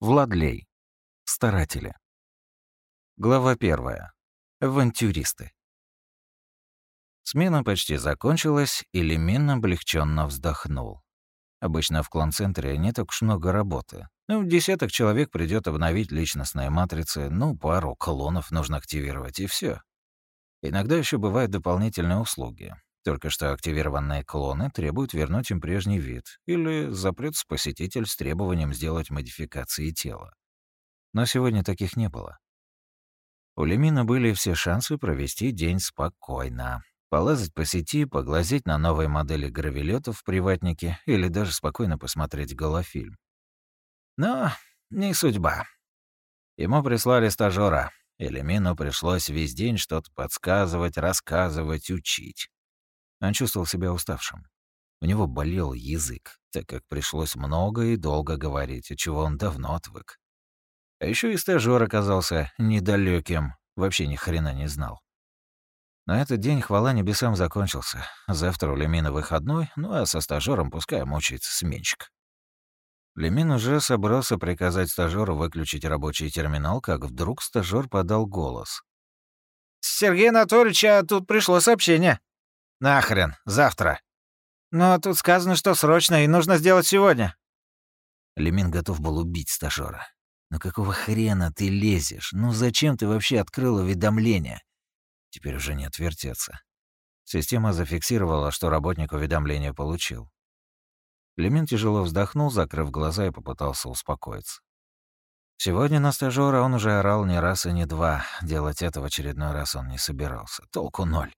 Владлей. Старатели. Глава первая. Авантюристы. Смена почти закончилась, и Лемин облегченно вздохнул. Обычно в клон-центре не так уж много работы. Ну, десяток человек придет обновить личностные матрицы, ну, пару колонов нужно активировать, и все. Иногда еще бывают дополнительные услуги. Только что активированные клоны требуют вернуть им прежний вид, или запрется посетитель с требованием сделать модификации тела. Но сегодня таких не было. У Лемина были все шансы провести день спокойно. Полазать по сети, поглазеть на новые модели гравелетов в приватнике или даже спокойно посмотреть голофильм. Но не судьба. Ему прислали стажера, и Лемину пришлось весь день что-то подсказывать, рассказывать, учить. Он чувствовал себя уставшим. У него болел язык, так как пришлось много и долго говорить, чего он давно отвык. А еще и стажёр оказался недалеким, вообще ни хрена не знал. На этот день хвала небесам закончился. Завтра у Лемина выходной, ну а со стажером пускай мучается сменщик. Лемин уже собрался приказать стажеру выключить рабочий терминал, как вдруг стажер подал голос. «Сергей Анатольевич, а тут пришло сообщение». «Нахрен, завтра». «Но тут сказано, что срочно и нужно сделать сегодня». Лемин готов был убить стажера. «Ну какого хрена ты лезешь? Ну зачем ты вообще открыл уведомление? Теперь уже не отвертеться. Система зафиксировала, что работник уведомление получил. Лемин тяжело вздохнул, закрыв глаза и попытался успокоиться. Сегодня на стажёра он уже орал не раз и не два. Делать это в очередной раз он не собирался. Толку ноль.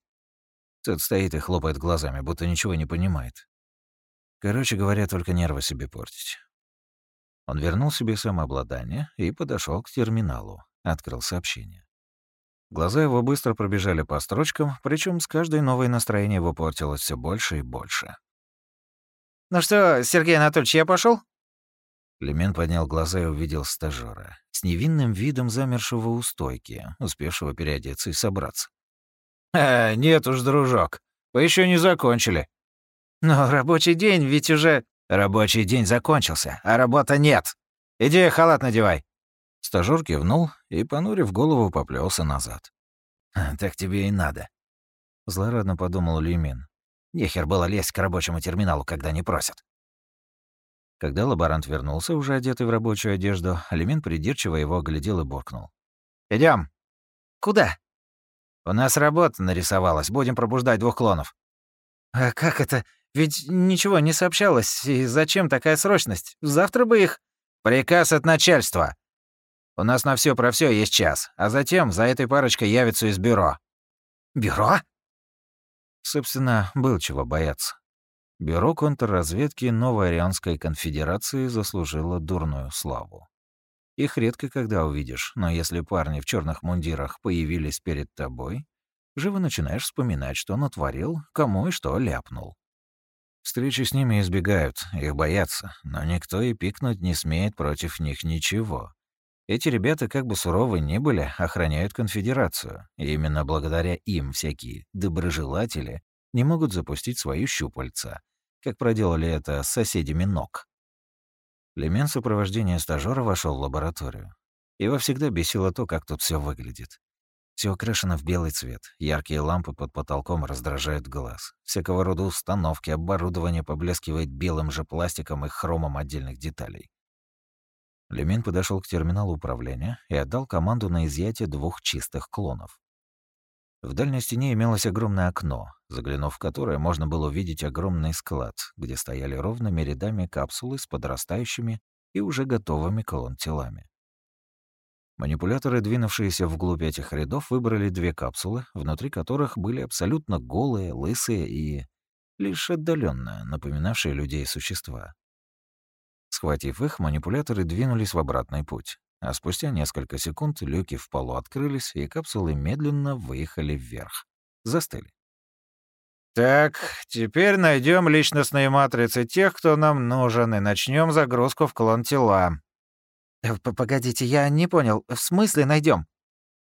Тот стоит и хлопает глазами, будто ничего не понимает. Короче говоря, только нервы себе портить. Он вернул себе самообладание и подошел к терминалу. Открыл сообщение. Глаза его быстро пробежали по строчкам, причем с каждой новой настроение его портилось все больше и больше. «Ну что, Сергей Анатольевич, я пошел? Лемен поднял глаза и увидел стажера с невинным видом замершего у стойки, успевшего переодеться и собраться. «А, нет уж, дружок, вы еще не закончили». «Но рабочий день ведь уже...» «Рабочий день закончился, а работа нет. Иди халат надевай». Стажёр кивнул и, понурив голову, поплелся назад. «Так тебе и надо», — злорадно подумал Люмин. «Нехер было лезть к рабочему терминалу, когда не просят». Когда лаборант вернулся, уже одетый в рабочую одежду, Алимин придирчиво его оглядел и буркнул. Идем. «Куда?» «У нас работа нарисовалась, будем пробуждать двух клонов». «А как это? Ведь ничего не сообщалось, и зачем такая срочность? Завтра бы их...» «Приказ от начальства», у нас на все про все есть час, а затем за этой парочкой явится из бюро». «Бюро?» Собственно, был чего бояться. Бюро контрразведки Новой Арианской конфедерации заслужило дурную славу. Их редко когда увидишь, но если парни в черных мундирах появились перед тобой, живо начинаешь вспоминать, что натворил, кому и что ляпнул. Встречи с ними избегают, их боятся, но никто и пикнуть не смеет против них ничего. Эти ребята, как бы суровы ни были, охраняют конфедерацию, и именно благодаря им всякие доброжелатели не могут запустить свою щупальца, как проделали это с соседями ног. Лемен сопровождения стажера вошел в лабораторию. Его всегда бесило то, как тут все выглядит. Все окрашено в белый цвет, яркие лампы под потолком раздражают глаз. Всякого рода установки, оборудование поблескивает белым же пластиком и хромом отдельных деталей. Лемин подошел к терминалу управления и отдал команду на изъятие двух чистых клонов. В дальней стене имелось огромное окно, заглянув в которое можно было увидеть огромный склад, где стояли ровными рядами капсулы с подрастающими и уже готовыми колон-телами. Манипуляторы, двинувшиеся вглубь этих рядов, выбрали две капсулы, внутри которых были абсолютно голые, лысые и лишь отдаленно напоминавшие людей существа. Схватив их, манипуляторы двинулись в обратный путь. А спустя несколько секунд люки в полу открылись, и капсулы медленно выехали вверх. Застыли. «Так, теперь найдем личностные матрицы тех, кто нам нужен, и начнем загрузку в клон тела». Э, «Погодите, я не понял. В смысле найдем?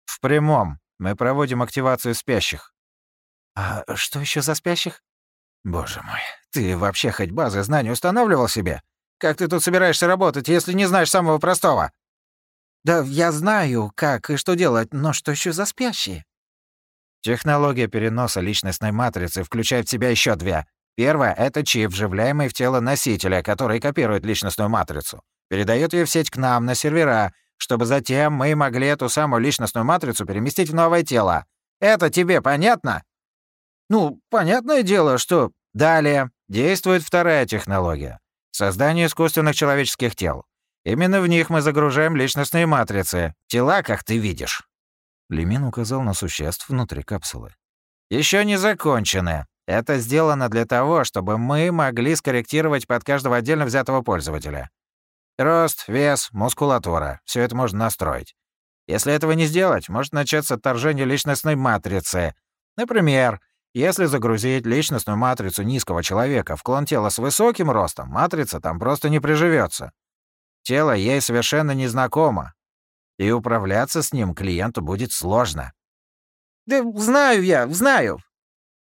«В прямом. Мы проводим активацию спящих». «А что еще за спящих?» «Боже мой, ты вообще хоть базы знаний устанавливал себе? Как ты тут собираешься работать, если не знаешь самого простого?» «Да я знаю, как и что делать, но что еще за спящие?» Технология переноса личностной матрицы включает в себя еще две. Первая — это чип, вживляемый в тело носителя, который копирует личностную матрицу. Передает ее в сеть к нам на сервера, чтобы затем мы могли эту самую личностную матрицу переместить в новое тело. Это тебе понятно? Ну, понятное дело, что... Далее действует вторая технология — создание искусственных человеческих тел. Именно в них мы загружаем личностные матрицы. Тела, как ты видишь. Лемин указал на существ внутри капсулы. Еще не закончены. Это сделано для того, чтобы мы могли скорректировать под каждого отдельно взятого пользователя. Рост, вес, мускулатура — все это можно настроить. Если этого не сделать, может начаться отторжение личностной матрицы. Например, если загрузить личностную матрицу низкого человека в клон тела с высоким ростом, матрица там просто не приживется. Тело ей совершенно незнакомо, и управляться с ним клиенту будет сложно. «Да знаю я, знаю!»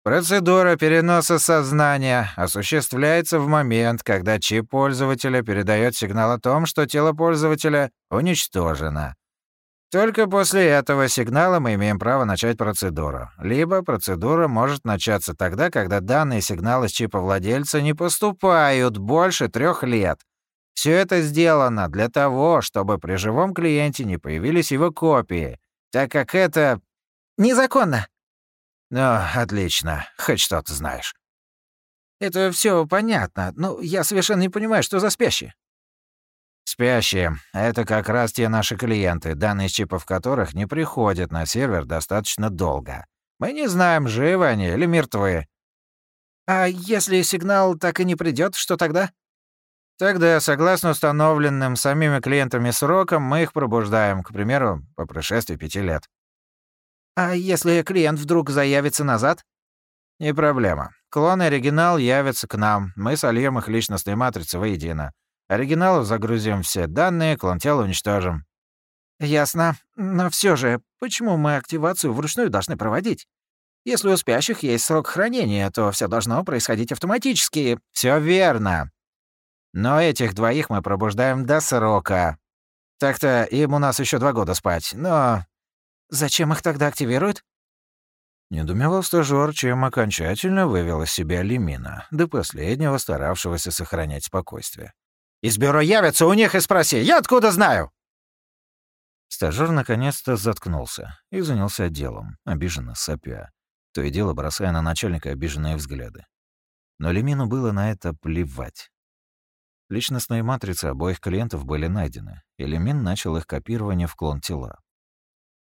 Процедура переноса сознания осуществляется в момент, когда чип пользователя передает сигнал о том, что тело пользователя уничтожено. Только после этого сигнала мы имеем право начать процедуру. Либо процедура может начаться тогда, когда данные сигналы с чипа владельца не поступают больше трех лет. Все это сделано для того, чтобы при живом клиенте не появились его копии, так как это незаконно. Ну, отлично, хоть что-то знаешь. Это все понятно, но я совершенно не понимаю, что за спящие. Спящие — это как раз те наши клиенты, данные чипов которых не приходят на сервер достаточно долго. Мы не знаем, живы они или мертвы. А если сигнал так и не придет, что тогда? Тогда, согласно установленным самими клиентами срокам, мы их пробуждаем, к примеру, по прошествии пяти лет. А если клиент вдруг заявится назад? Не проблема. Клон и оригинал явятся к нам. Мы сольем их личностные матрицы воедино. Оригиналу загрузим все данные, клон тела уничтожим. Ясно. Но все же, почему мы активацию вручную должны проводить? Если у спящих есть срок хранения, то все должно происходить автоматически. Все верно. Но этих двоих мы пробуждаем до срока. Так-то им у нас еще два года спать, но... Зачем их тогда активируют? Недумевал стажёр, чем окончательно вывел из себя Лимина, до последнего старавшегося сохранять спокойствие. «Из бюро явятся, у них и спроси, я откуда знаю?» Стажёр наконец-то заткнулся и занялся делом, обиженно сопя, то и дело бросая на начальника обиженные взгляды. Но Лимину было на это плевать. Личностные матрицы обоих клиентов были найдены, и Лемин начал их копирование в клон тела.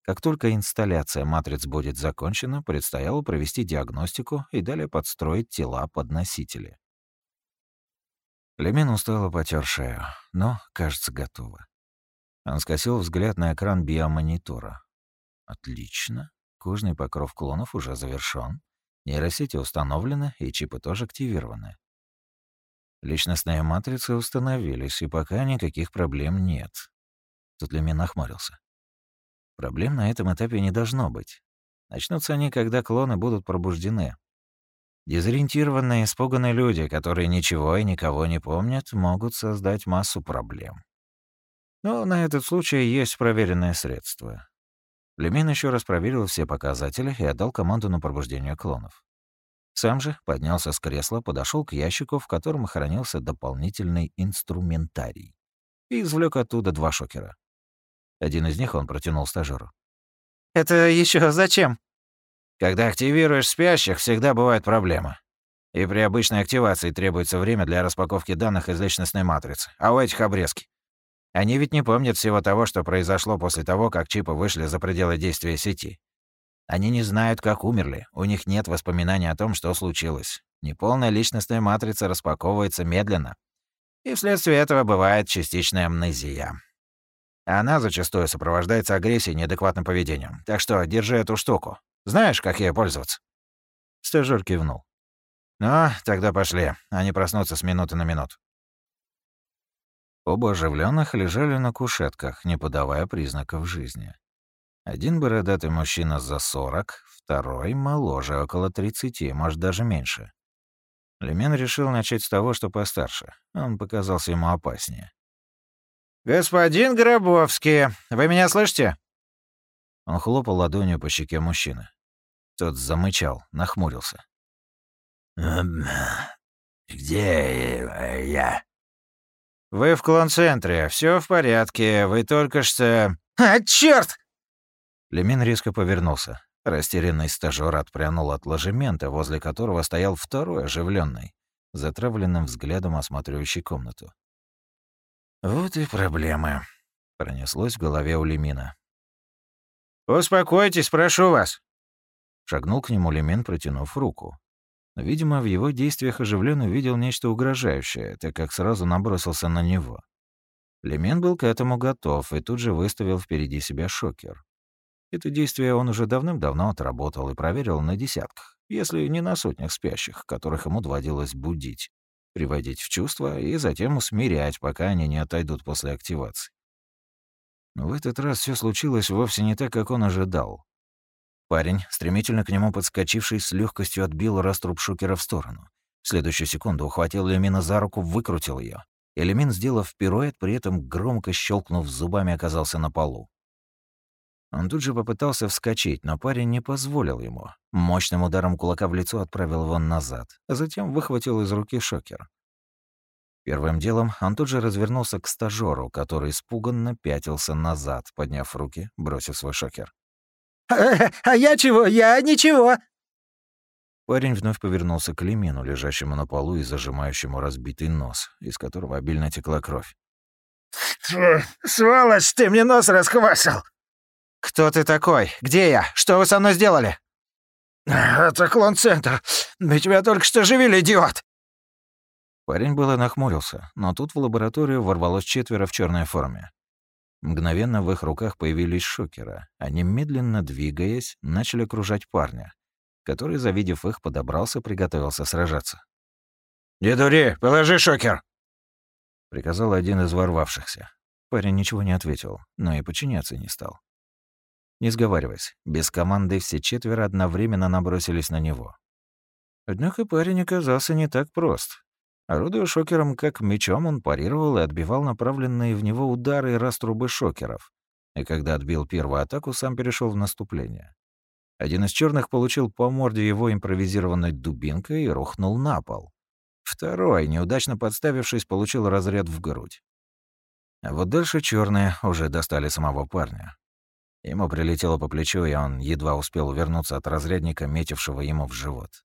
Как только инсталляция матриц будет закончена, предстояло провести диагностику и далее подстроить тела под носители. Лемин устало потер шею, но, кажется, готово. Он скосил взгляд на экран биомонитора. Отлично. Кожный покров клонов уже завершён. Нейросети установлены, и чипы тоже активированы. Личностные матрицы установились, и пока никаких проблем нет. Тут Лемин нахмурился. Проблем на этом этапе не должно быть. Начнутся они, когда клоны будут пробуждены. Дезориентированные, испуганные люди, которые ничего и никого не помнят, могут создать массу проблем. Но на этот случай есть проверенное средство. Лемин еще раз проверил все показатели и отдал команду на пробуждение клонов. Сам же поднялся с кресла, подошел к ящику, в котором хранился дополнительный инструментарий, и извлек оттуда два шокера. Один из них он протянул стажеру. «Это еще зачем?» «Когда активируешь спящих, всегда бывает проблема. И при обычной активации требуется время для распаковки данных из личностной матрицы, а у этих обрезки. Они ведь не помнят всего того, что произошло после того, как чипы вышли за пределы действия сети. Они не знают, как умерли, у них нет воспоминаний о том, что случилось. Неполная личностная матрица распаковывается медленно. И вследствие этого бывает частичная амнезия. Она зачастую сопровождается агрессией и неадекватным поведением. Так что держи эту штуку. Знаешь, как ей пользоваться?» Стажёр кивнул. «Ну, тогда пошли. Они проснутся с минуты на минуту». Оба оживленных лежали на кушетках, не подавая признаков жизни. Один бородатый мужчина за 40, второй моложе, около 30, может, даже меньше. Лемен решил начать с того, что постарше. Он показался ему опаснее. «Господин Гробовский, вы меня слышите?» Он хлопал ладонью по щеке мужчины. Тот замычал, нахмурился. «Где я?» «Вы в клон-центре. Все в порядке. Вы только что...» «А, чёрт!» Лемин резко повернулся. Растерянный стажёр отпрянул от ложемента, возле которого стоял второй оживленный, затравленным взглядом осматривающий комнату. «Вот и проблема», — пронеслось в голове у Лемина. «Успокойтесь, прошу вас!» Шагнул к нему Лемин, протянув руку. Видимо, в его действиях оживленно увидел нечто угрожающее, так как сразу набросился на него. Лемен был к этому готов и тут же выставил впереди себя шокер. Это действие он уже давным-давно отработал и проверил на десятках, если не на сотнях спящих, которых ему доводилось будить, приводить в чувство и затем усмирять, пока они не отойдут после активации. Но в этот раз все случилось вовсе не так, как он ожидал. Парень, стремительно к нему подскочивший, с легкостью отбил раструб шокера в сторону. В следующую секунду ухватил Лемина за руку, выкрутил ее. Элемин, сделав пируэт, при этом громко щелкнув зубами, оказался на полу. Он тут же попытался вскочить, но парень не позволил ему. Мощным ударом кулака в лицо отправил его назад, а затем выхватил из руки шокер. Первым делом он тут же развернулся к стажёру, который испуганно пятился назад, подняв руки, бросив свой шокер. «А, а я чего? Я ничего!» Парень вновь повернулся к Лемину, лежащему на полу и зажимающему разбитый нос, из которого обильно текла кровь. «Сволочь, ты мне нос расквасил!» «Кто ты такой? Где я? Что вы со мной сделали?» «Это клон-центр. Мы тебя только что живили, идиот!» Парень было нахмурился, но тут в лабораторию ворвалось четверо в черной форме. Мгновенно в их руках появились шокеры. Они, медленно двигаясь, начали окружать парня, который, завидев их, подобрался, приготовился сражаться. «Не дури, положи шокер!» — приказал один из ворвавшихся. Парень ничего не ответил, но и подчиняться не стал. Не сговариваясь, без команды все четверо одновременно набросились на него. Однако парень оказался не так прост. Орудуя шокером как мечом, он парировал и отбивал направленные в него удары и раструбы шокеров. И когда отбил первую атаку, сам перешел в наступление. Один из черных получил по морде его импровизированной дубинкой и рухнул на пол. Второй, неудачно подставившись, получил разряд в грудь. А вот дальше черные уже достали самого парня. Ему прилетело по плечу, и он едва успел увернуться от разрядника, метившего ему в живот.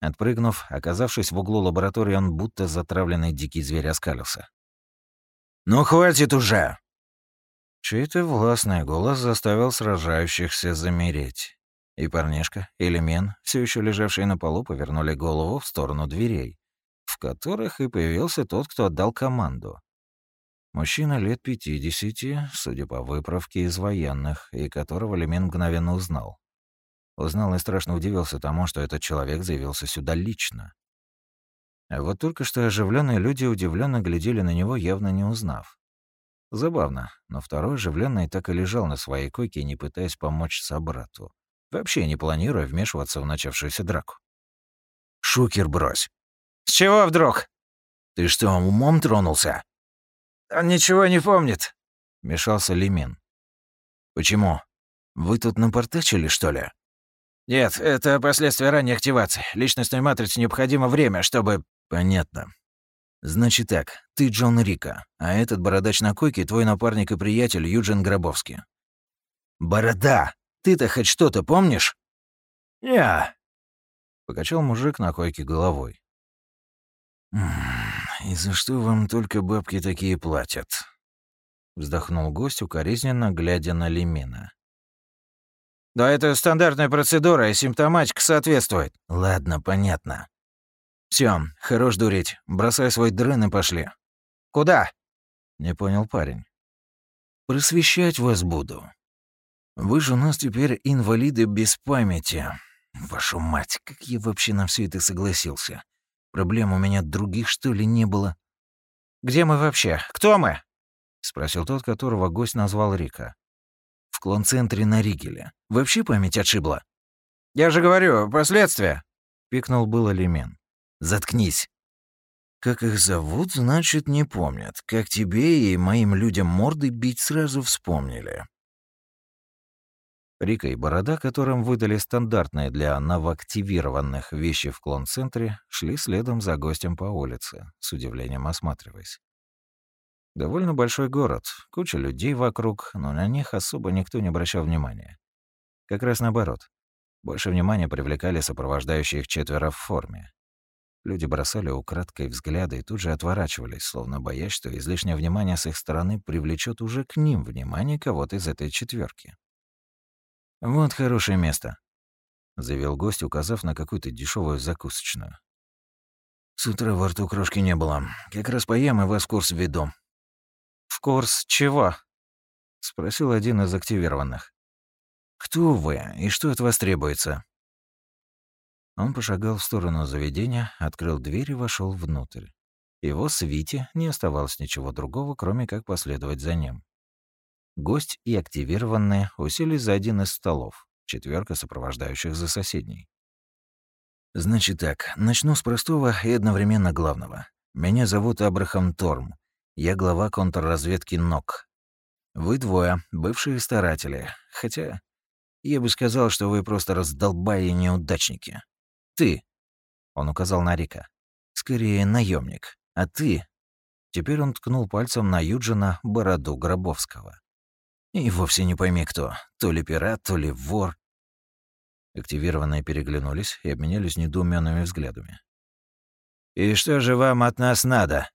Отпрыгнув, оказавшись в углу лаборатории, он будто затравленный дикий зверь оскалился. «Ну хватит уже!» Чей-то властный голос заставил сражающихся замереть. И парнишка, и Лемен, все еще лежавшие на полу, повернули голову в сторону дверей, в которых и появился тот, кто отдал команду. Мужчина лет пятидесяти, судя по выправке из военных, и которого Лемен мгновенно узнал. Узнал и страшно удивился тому, что этот человек заявился сюда лично. А вот только что оживленные люди удивленно глядели на него, явно не узнав. Забавно, но второй оживленный так и лежал на своей койке, не пытаясь помочь собрату, вообще не планируя вмешиваться в начавшуюся драку. «Шукер брось!» «С чего вдруг?» «Ты что, умом тронулся?» «Он ничего не помнит», — мешался Лимин. «Почему? Вы тут напортачили, что ли?» «Нет, это последствия ранней активации. Личностной матрице необходимо время, чтобы...» «Понятно. Значит так, ты Джон Рика, а этот бородач на койке твой напарник и приятель Юджин Гробовский». «Борода! Ты-то хоть что-то помнишь?» «Я...» — покачал мужик на койке головой. «И за что вам только бабки такие платят?» Вздохнул гость укоризненно, глядя на Лемина. Да это стандартная процедура, и симптоматика соответствует. Ладно, понятно. Всё, хорош дурить. Бросай свой дрын и пошли. Куда? Не понял парень. Просвещать вас буду. Вы же у нас теперь инвалиды без памяти. Вашу мать, как я вообще на все это согласился? Проблем у меня других, что ли, не было? Где мы вообще? Кто мы? Спросил тот, которого гость назвал Рика в клон-центре на Ригеле. Вообще память отшибла. Я же говорю, последствия. Пикнул было Лемен. Заткнись!» «Как их зовут, значит, не помнят. Как тебе и моим людям морды бить сразу вспомнили». Рика и Борода, которым выдали стандартные для новоактивированных вещи в клон-центре, шли следом за гостем по улице, с удивлением осматриваясь. Довольно большой город, куча людей вокруг, но на них особо никто не обращал внимания. Как раз наоборот. Больше внимания привлекали сопровождающие их четверо в форме. Люди бросали украдкой взгляды и тут же отворачивались, словно боясь, что излишнее внимание с их стороны привлечет уже к ним внимание кого-то из этой четверки. «Вот хорошее место», — заявил гость, указав на какую-то дешевую закусочную. «С утра во рту крошки не было. Как раз поем и вас в курс введу». «В курс чего?» — спросил один из активированных. «Кто вы и что от вас требуется?» Он пошагал в сторону заведения, открыл дверь и вошел внутрь. Его свите не оставалось ничего другого, кроме как последовать за ним. Гость и активированные уселись за один из столов, четверка сопровождающих за соседней. «Значит так, начну с простого и одновременно главного. Меня зовут Абрахам Торм. Я глава контрразведки НОК. Вы двое, бывшие старатели. Хотя, я бы сказал, что вы просто раздолбая неудачники. Ты, он указал на Рика, скорее наемник, а ты... Теперь он ткнул пальцем на Юджина Бороду Гробовского. И вовсе не пойми кто. То ли пират, то ли вор. Активированные переглянулись и обменялись недоуменными взглядами. «И что же вам от нас надо?»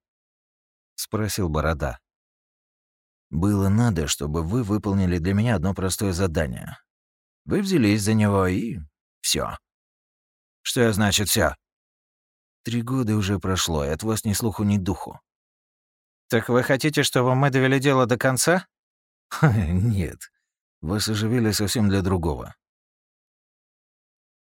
— спросил Борода. «Было надо, чтобы вы выполнили для меня одно простое задание. Вы взялись за него и... все. «Что значит все? Три года уже прошло, и от вас ни слуху, ни духу». «Так вы хотите, чтобы мы довели дело до конца?» Нет, вас оживили совсем для другого.